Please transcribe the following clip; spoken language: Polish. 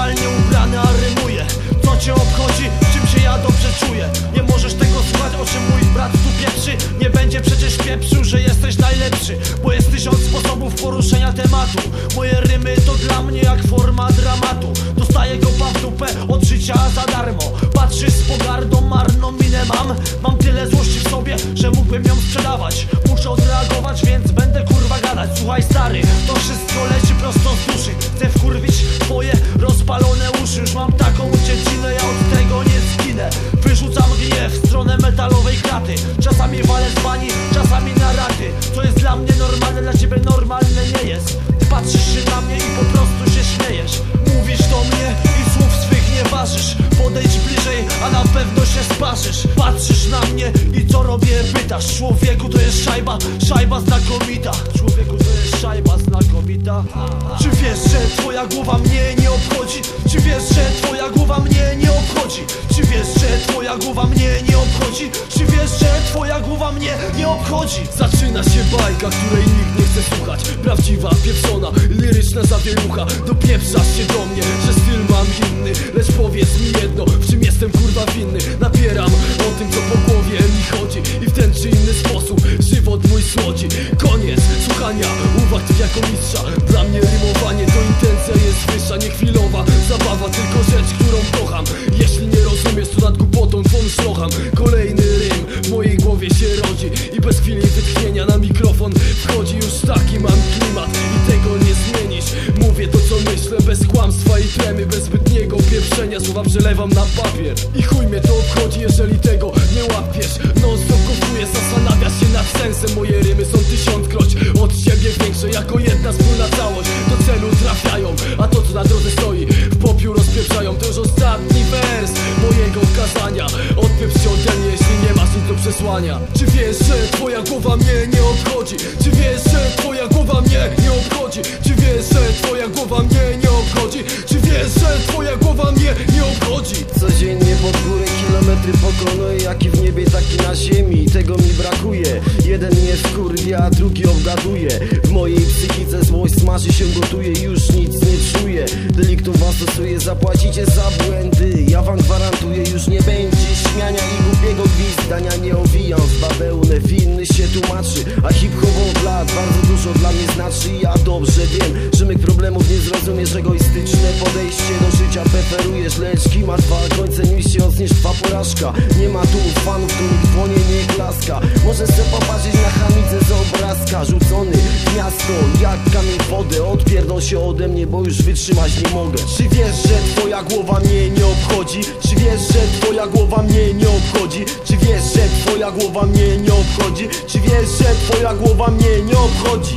normalnie ubrany, a rymuję Co cię obchodzi, czym się ja dobrze czuję? Nie możesz tego słuchać, o czym mój brat tu pieprzy. Nie będzie przecież pieprzył, że jesteś najlepszy Bo jest tysiąc sposobów poruszenia tematu. Moje rymy to dla mnie jak forma dramatu. Dostaję go pan w dupę od życia za Muszę odreagować, więc będę kurwa gadać. Słuchaj stary, to wszystko leci prosto z duszy. Chcę wkurwić twoje rozpalone uszy. Już mam taką Podejdź bliżej, a na pewno się sparzysz. Patrzysz na mnie i co robię? Pytasz. Człowieku to jest szajba, szajba znakomita. Człowieku to jest szajba znakomita. Czy wiesz, że twoja głowa mnie nie obchodzi? Czy wiesz, że twoja głowa mnie nie obchodzi? Czy wiesz, że twoja głowa mnie nie obchodzi? Czy wiesz, że twoja głowa mnie nie obchodzi? Zaczyna się bajka, której nikt nie chce słuchać. Prawdziwa, pieprzona, liryczna zawierucha. Dopieprzasz się do mnie, że styl mam inny. Lecz powiedz mi jedno, w czym jestem kurwa winny? Napieram o tym, co po głowie mi chodzi. I w ten czy inny sposób żywot mój słodzi. Koniec słuchania uwag tych jako mistrza. Dla mnie rymowanie to intencja jest wyższa Nie chwilowa zabawa, tylko rzecz, szlocham Kolejny rym w mojej głowie się rodzi I bez chwili wytchnienia na mikrofon wchodzi Już taki mam klimat i tego nie zmienisz. Mówię to co myślę, bez kłamstwa i tremy Bez zbytniego pieprzenia, słowa przelewam na papier I chuj mnie to obchodzi, jeżeli tego nie łapiesz. Non stop kosztuje, przesłania Czy wiesz, że twoja głowa mnie nie obchodzi? Czy wiesz, że twoja głowa mnie nie obchodzi? Czy wiesz, że twoja głowa mnie nie obchodzi? Czy wiesz, że twoja głowa mnie nie obchodzi? Codziennie pod górę kilometry pokonuję Jak i w niebie, tak i na ziemi Tego mi brakuje Jeden mnie wkurwia, a drugi obgaduje W mojej psychice złość smaży się gotuje Już nic nie czuję Deliktum was stosuje Zapłacicie za błędy dużo dla mnie znaczy Ja dobrze wiem, że mych problemów nie zrozumiesz Egoistyczne podejście do życia preferujesz Lecz kima dwa końce niż się ocniesz twa porażka Nie ma tu fanów, tu nikt dłonie nie klaska Możesz se popatrzeć na hamidze z obrazka Rzucony w miasto jak kamień w wodę Odpierdol się ode mnie, bo już wytrzymać nie mogę Czy wiesz, że twoja głowa mnie nie obchodzi? Czy wiesz, że twoja głowa mnie nie obchodzi? Czy wiesz, że twoja głowa mnie nie obchodzi? Czy wiesz, że twoja głowa mnie nie obchodzi?